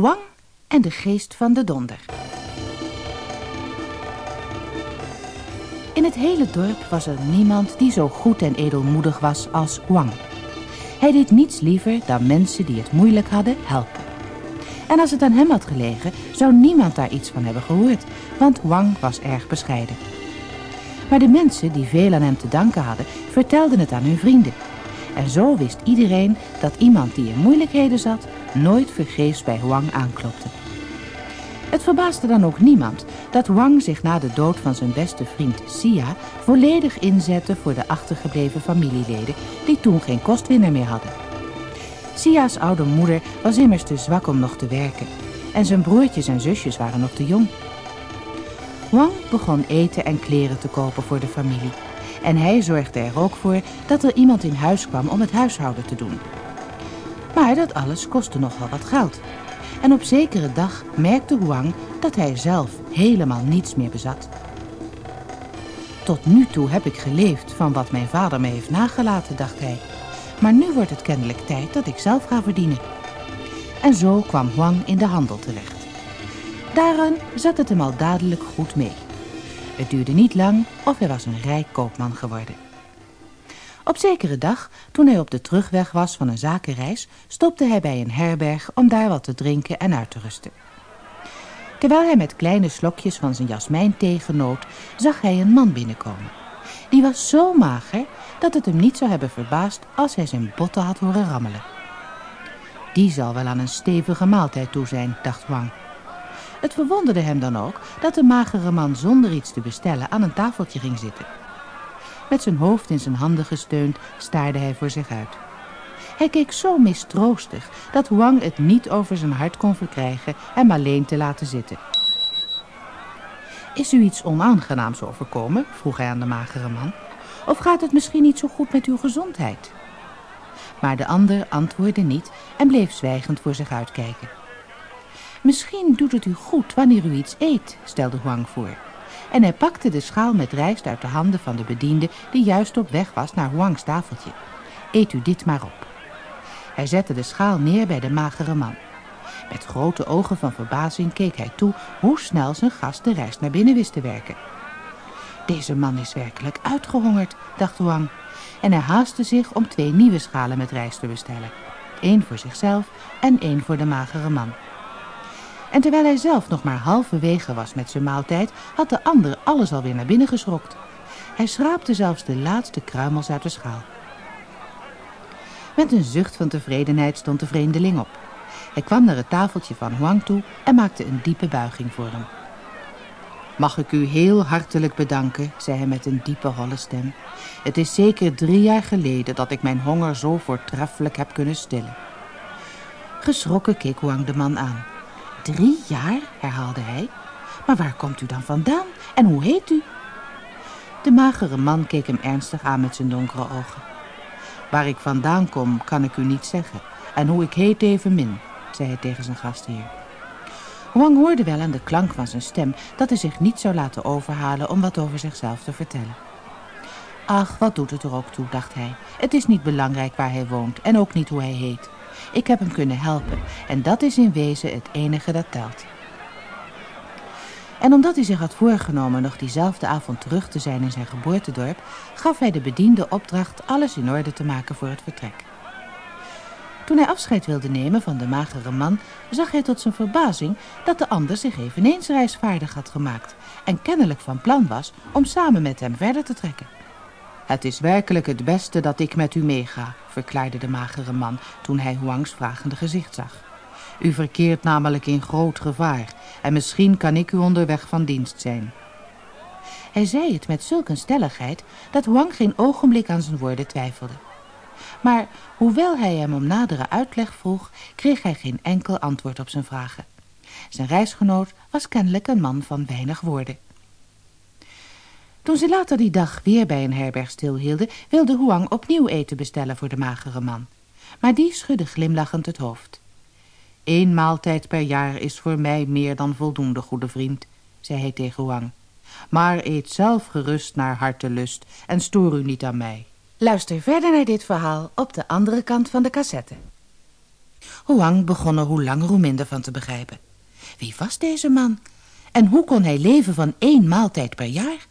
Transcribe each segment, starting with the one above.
Wang en de geest van de donder. In het hele dorp was er niemand die zo goed en edelmoedig was als Wang. Hij deed niets liever dan mensen die het moeilijk hadden helpen. En als het aan hem had gelegen, zou niemand daar iets van hebben gehoord, want Wang was erg bescheiden. Maar de mensen die veel aan hem te danken hadden, vertelden het aan hun vrienden. En zo wist iedereen dat iemand die in moeilijkheden zat, nooit vergeefs bij Wang aanklopte. Het verbaasde dan ook niemand dat Wang zich na de dood van zijn beste vriend Sia volledig inzette voor de achtergebleven familieleden die toen geen kostwinner meer hadden. Sia's oude moeder was immers te zwak om nog te werken en zijn broertjes en zusjes waren nog te jong. Wang begon eten en kleren te kopen voor de familie en hij zorgde er ook voor dat er iemand in huis kwam om het huishouden te doen. Maar dat alles kostte nogal wat geld. En op zekere dag merkte Huang dat hij zelf helemaal niets meer bezat. Tot nu toe heb ik geleefd van wat mijn vader me heeft nagelaten, dacht hij. Maar nu wordt het kennelijk tijd dat ik zelf ga verdienen. En zo kwam Huang in de handel terecht. Daaraan zat het hem al dadelijk goed mee. Het duurde niet lang of hij was een rijk koopman geworden. Op zekere dag, toen hij op de terugweg was van een zakenreis, stopte hij bij een herberg om daar wat te drinken en uit te rusten. Terwijl hij met kleine slokjes van zijn jasmijnthee genoot, zag hij een man binnenkomen. Die was zo mager dat het hem niet zou hebben verbaasd als hij zijn botten had horen rammelen. Die zal wel aan een stevige maaltijd toe zijn, dacht Wang. Het verwonderde hem dan ook dat de magere man zonder iets te bestellen aan een tafeltje ging zitten. Met zijn hoofd in zijn handen gesteund staarde hij voor zich uit. Hij keek zo mistroostig dat Wang het niet over zijn hart kon verkrijgen hem alleen te laten zitten. Is u iets onaangenaams overkomen? vroeg hij aan de magere man. Of gaat het misschien niet zo goed met uw gezondheid? Maar de ander antwoordde niet en bleef zwijgend voor zich uitkijken. Misschien doet het u goed wanneer u iets eet, stelde Huang voor. En hij pakte de schaal met rijst uit de handen van de bediende die juist op weg was naar Huangs tafeltje. Eet u dit maar op. Hij zette de schaal neer bij de magere man. Met grote ogen van verbazing keek hij toe hoe snel zijn gast de rijst naar binnen wist te werken. Deze man is werkelijk uitgehongerd, dacht Huang. En hij haastte zich om twee nieuwe schalen met rijst te bestellen. Eén voor zichzelf en één voor de magere man. En terwijl hij zelf nog maar halverwege was met zijn maaltijd, had de ander alles alweer naar binnen geschrokt. Hij schraapte zelfs de laatste kruimels uit de schaal. Met een zucht van tevredenheid stond de vreemdeling op. Hij kwam naar het tafeltje van Huang toe en maakte een diepe buiging voor hem. Mag ik u heel hartelijk bedanken, zei hij met een diepe holle stem. Het is zeker drie jaar geleden dat ik mijn honger zo voortreffelijk heb kunnen stillen. Geschrokken keek Huang de man aan. Drie jaar, herhaalde hij. Maar waar komt u dan vandaan en hoe heet u? De magere man keek hem ernstig aan met zijn donkere ogen. Waar ik vandaan kom, kan ik u niet zeggen. En hoe ik heet evenmin, zei hij tegen zijn gastheer. Wang hoorde wel aan de klank van zijn stem dat hij zich niet zou laten overhalen om wat over zichzelf te vertellen. Ach, wat doet het er ook toe, dacht hij. Het is niet belangrijk waar hij woont en ook niet hoe hij heet. Ik heb hem kunnen helpen en dat is in wezen het enige dat telt. En omdat hij zich had voorgenomen nog diezelfde avond terug te zijn in zijn geboortedorp, gaf hij de bediende opdracht alles in orde te maken voor het vertrek. Toen hij afscheid wilde nemen van de magere man, zag hij tot zijn verbazing dat de ander zich eveneens reisvaardig had gemaakt en kennelijk van plan was om samen met hem verder te trekken. Het is werkelijk het beste dat ik met u meega, verklaarde de magere man toen hij Huangs vragende gezicht zag. U verkeert namelijk in groot gevaar en misschien kan ik u onderweg van dienst zijn. Hij zei het met zulk een stelligheid dat Huang geen ogenblik aan zijn woorden twijfelde. Maar hoewel hij hem om nadere uitleg vroeg, kreeg hij geen enkel antwoord op zijn vragen. Zijn reisgenoot was kennelijk een man van weinig woorden. Toen ze later die dag weer bij een herberg stilhielden, wilde Huang opnieuw eten bestellen voor de magere man. Maar die schudde glimlachend het hoofd. Eén maaltijd per jaar is voor mij meer dan voldoende, goede vriend, zei hij tegen Huang. Maar eet zelf gerust naar hartelust en stoor u niet aan mij. Luister verder naar dit verhaal op de andere kant van de cassette. Huang begon er hoe langer hoe minder van te begrijpen. Wie was deze man? En hoe kon hij leven van één maaltijd per jaar?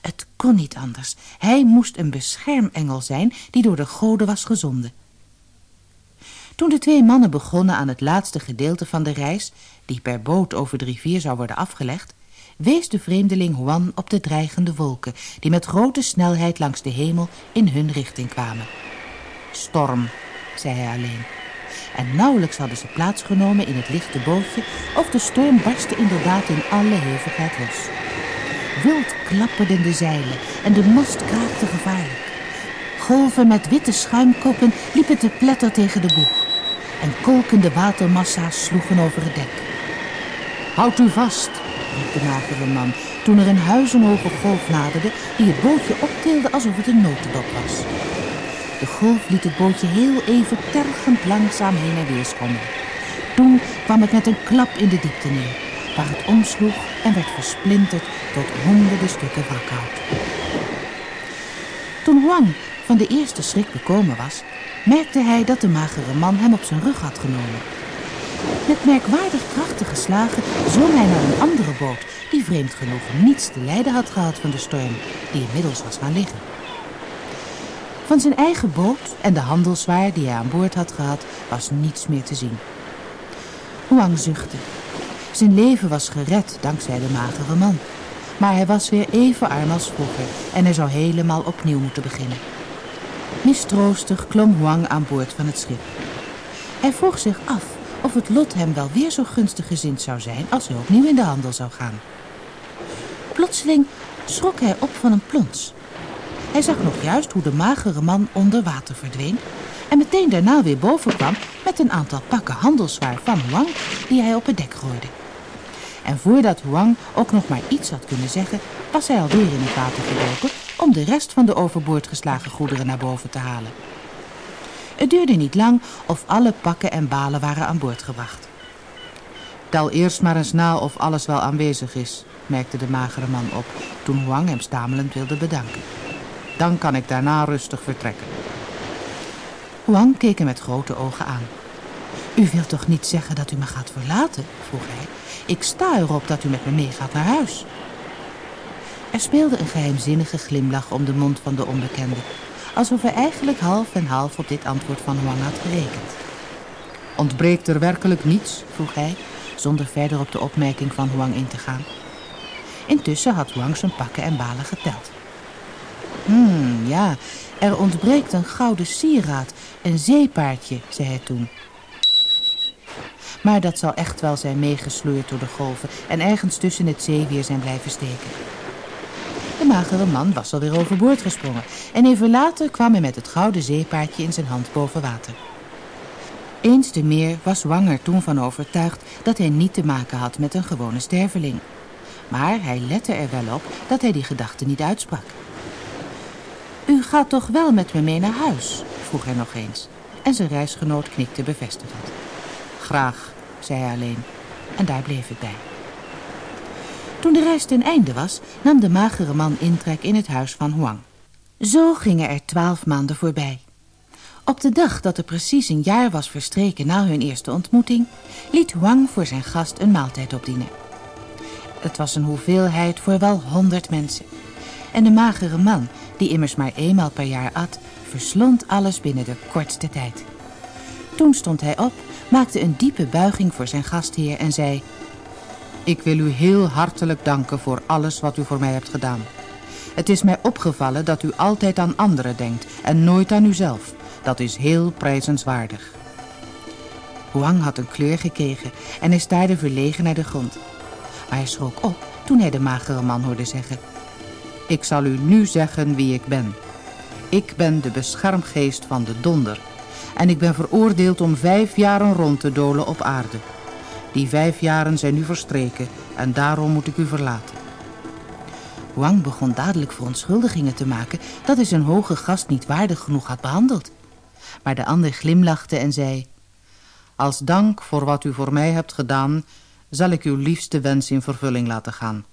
Het kon niet anders. Hij moest een beschermengel zijn die door de goden was gezonden. Toen de twee mannen begonnen aan het laatste gedeelte van de reis, die per boot over de rivier zou worden afgelegd, wees de vreemdeling Juan op de dreigende wolken, die met grote snelheid langs de hemel in hun richting kwamen. Storm, zei hij alleen. En nauwelijks hadden ze plaatsgenomen in het lichte bootje, of de storm barstte inderdaad in alle hevigheid los. Wild klapperden de zeilen en de mast kraakte gevaarlijk. Golven met witte schuimkoppen liepen te pletter tegen de boeg. En kolkende watermassa's sloegen over het dek. Houd u vast, riep de magere man, toen er een huizenhoge golf naderde die het bootje optilde alsof het een notendop was. De golf liet het bootje heel even tergend langzaam heen en weer schommelen. Toen kwam het met een klap in de diepte neer, waar het omsloeg en werd versplinterd tot honderden stukken wrakhout. Toen Huang van de eerste schrik bekomen was, merkte hij dat de magere man hem op zijn rug had genomen. Met merkwaardig krachtige slagen zwom hij naar een andere boot, die vreemd genoeg niets te lijden had gehad van de storm, die inmiddels was gaan liggen. Van zijn eigen boot en de handelswaar die hij aan boord had gehad, was niets meer te zien. Huang zuchtte. Zijn leven was gered dankzij de magere man. Maar hij was weer even arm als vroeger en hij zou helemaal opnieuw moeten beginnen. Mistroostig klom Huang aan boord van het schip. Hij vroeg zich af of het lot hem wel weer zo gunstig gezind zou zijn als hij opnieuw in de handel zou gaan. Plotseling schrok hij op van een plons. Hij zag nog juist hoe de magere man onder water verdween en meteen daarna weer boven kwam met een aantal pakken handelswaar van Huang die hij op het dek gooide. En voordat Huang ook nog maar iets had kunnen zeggen, was hij alweer in het water gedoken om de rest van de overboord geslagen goederen naar boven te halen. Het duurde niet lang of alle pakken en balen waren aan boord gebracht. Tel eerst maar eens na of alles wel aanwezig is, merkte de magere man op, toen Huang hem stamelend wilde bedanken. Dan kan ik daarna rustig vertrekken. Huang keek hem met grote ogen aan. U wilt toch niet zeggen dat u me gaat verlaten? vroeg hij. Ik sta erop dat u met me meegaat naar huis. Er speelde een geheimzinnige glimlach om de mond van de onbekende. Alsof hij eigenlijk half en half op dit antwoord van Huang had gerekend. Ontbreekt er werkelijk niets? vroeg hij, zonder verder op de opmerking van Huang in te gaan. Intussen had Huang zijn pakken en balen geteld. Hmm, ja, er ontbreekt een gouden sieraad, een zeepaardje, zei hij toen. Maar dat zal echt wel zijn meegesleurd door de golven en ergens tussen het zeewier zijn blijven steken. De magere man was alweer overboord gesprongen en even later kwam hij met het gouden zeepaardje in zijn hand boven water. Eens te meer was Wanger toen van overtuigd dat hij niet te maken had met een gewone sterveling. Maar hij lette er wel op dat hij die gedachte niet uitsprak. U gaat toch wel met me mee naar huis? vroeg hij nog eens. En zijn reisgenoot knikte bevestigend. Graag, zei alleen. En daar bleef het bij. Toen de reis ten einde was, nam de magere man intrek in het huis van Huang. Zo gingen er twaalf maanden voorbij. Op de dag dat er precies een jaar was verstreken na hun eerste ontmoeting, liet Huang voor zijn gast een maaltijd opdienen. Het was een hoeveelheid voor wel honderd mensen. En de magere man, die immers maar eenmaal per jaar at, verslond alles binnen de kortste tijd. Toen stond hij op, maakte een diepe buiging voor zijn gastheer en zei... Ik wil u heel hartelijk danken voor alles wat u voor mij hebt gedaan. Het is mij opgevallen dat u altijd aan anderen denkt en nooit aan uzelf. Dat is heel prijzenswaardig. Huang had een kleur gekregen en hij staarde verlegen naar de grond. Maar hij schrok op toen hij de magere man hoorde zeggen... Ik zal u nu zeggen wie ik ben. Ik ben de beschermgeest van de donder. En ik ben veroordeeld om vijf jaren rond te dolen op aarde. Die vijf jaren zijn nu verstreken en daarom moet ik u verlaten. Wang begon dadelijk verontschuldigingen te maken dat hij zijn hoge gast niet waardig genoeg had behandeld. Maar de ander glimlachte en zei... Als dank voor wat u voor mij hebt gedaan, zal ik uw liefste wens in vervulling laten gaan.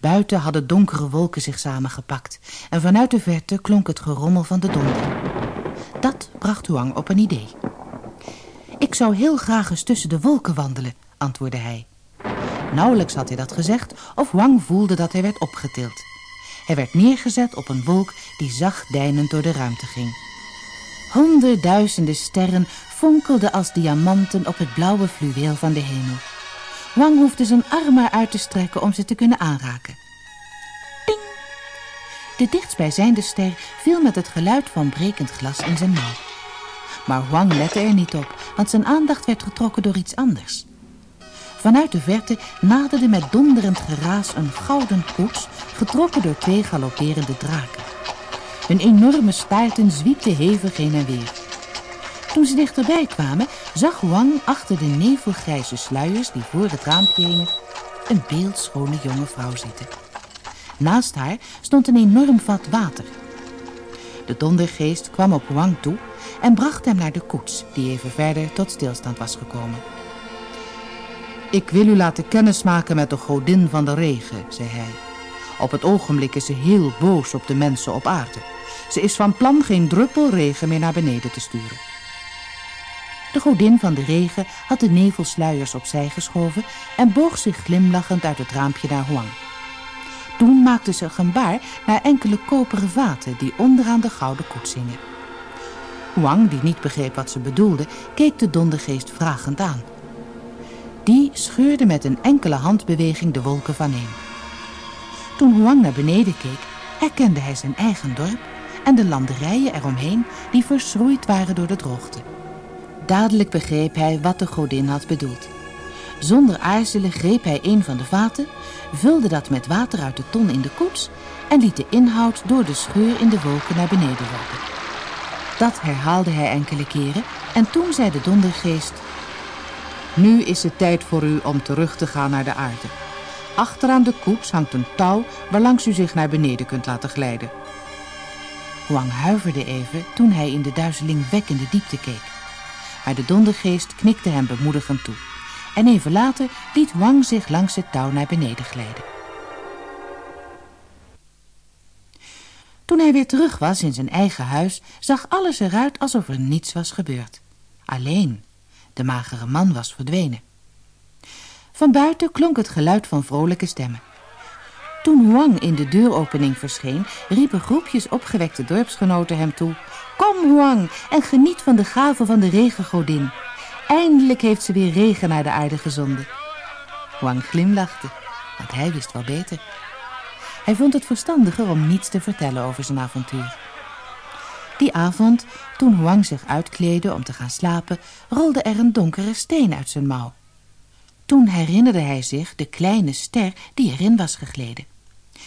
Buiten hadden donkere wolken zich samengepakt en vanuit de verte klonk het gerommel van de donder. Dat bracht Huang op een idee. Ik zou heel graag eens tussen de wolken wandelen, antwoordde hij. Nauwelijks had hij dat gezegd of Wang voelde dat hij werd opgetild. Hij werd neergezet op een wolk die zacht deinend door de ruimte ging. Honderdduizenden sterren fonkelden als diamanten op het blauwe fluweel van de hemel. Wang hoefde zijn armen uit te strekken om ze te kunnen aanraken. De dichtstbijzijnde ster viel met het geluid van brekend glas in zijn mouw. Maar Wang lette er niet op, want zijn aandacht werd getrokken door iets anders. Vanuit de verte naderde met donderend geraas een gouden koets, getrokken door twee galopperende draken. Hun enorme staarten zwiepten hevig heen en weer. Toen ze dichterbij kwamen, zag Wang achter de nevelgrijze sluiers die voor het raampje hingen, een beeldschone jonge vrouw zitten. Naast haar stond een enorm vat water. De dondergeest kwam op Wang toe en bracht hem naar de koets, die even verder tot stilstand was gekomen. Ik wil u laten kennismaken met de godin van de regen, zei hij. Op het ogenblik is ze heel boos op de mensen op aarde. Ze is van plan geen druppel regen meer naar beneden te sturen. De godin van de regen had de nevelsluiers opzij geschoven en boog zich glimlachend uit het raampje naar Huang. Toen maakte ze een gebaar naar enkele koperen vaten die onderaan de gouden koets hingen. Huang, die niet begreep wat ze bedoelde, keek de dondergeest vragend aan. Die scheurde met een enkele handbeweging de wolken vaneen. Toen Huang naar beneden keek, herkende hij zijn eigen dorp en de landerijen eromheen die verschroeid waren door de droogte. Dadelijk begreep hij wat de godin had bedoeld. Zonder aarzelen greep hij een van de vaten, vulde dat met water uit de ton in de koets en liet de inhoud door de scheur in de wolken naar beneden lopen. Dat herhaalde hij enkele keren en toen zei de dondergeest... Nu is het tijd voor u om terug te gaan naar de aarde. Achteraan de koets hangt een touw waarlangs u zich naar beneden kunt laten glijden. Huang huiverde even toen hij in de duizelingwekkende diepte keek. Maar de dondergeest knikte hem bemoedigend toe. En even later liet Wang zich langs het touw naar beneden glijden. Toen hij weer terug was in zijn eigen huis, zag alles eruit alsof er niets was gebeurd. Alleen, de magere man was verdwenen. Van buiten klonk het geluid van vrolijke stemmen. Toen Huang in de deuropening verscheen, riepen groepjes opgewekte dorpsgenoten hem toe. Kom Huang en geniet van de gave van de regengodin. Eindelijk heeft ze weer regen naar de aarde gezonden. Huang glimlachte, want hij wist wel beter. Hij vond het verstandiger om niets te vertellen over zijn avontuur. Die avond, toen Huang zich uitkleedde om te gaan slapen, rolde er een donkere steen uit zijn mouw. Toen herinnerde hij zich de kleine ster die erin was gegleden.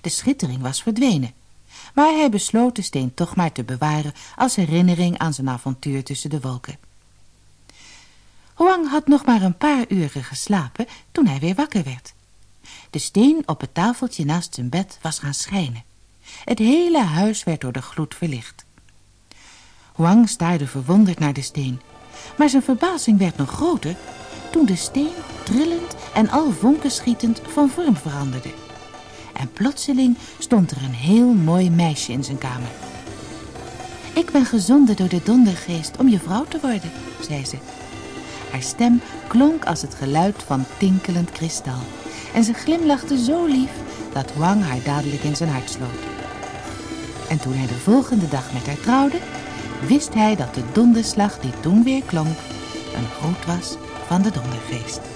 De schittering was verdwenen, maar hij besloot de steen toch maar te bewaren als herinnering aan zijn avontuur tussen de wolken. Huang had nog maar een paar uren geslapen toen hij weer wakker werd. De steen op het tafeltje naast zijn bed was gaan schijnen. Het hele huis werd door de gloed verlicht. Huang staarde verwonderd naar de steen, maar zijn verbazing werd nog groter toen de steen, trillend en al vonken schietend, van vorm veranderde. En plotseling stond er een heel mooi meisje in zijn kamer. Ik ben gezonden door de dondergeest om je vrouw te worden, zei ze. Haar stem klonk als het geluid van tinkelend kristal. En ze glimlachte zo lief dat Wang haar dadelijk in zijn hart sloot. En toen hij de volgende dag met haar trouwde, wist hij dat de donderslag die toen weer klonk, een groet was van de dondergeest.